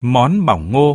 Món bỏng ngô.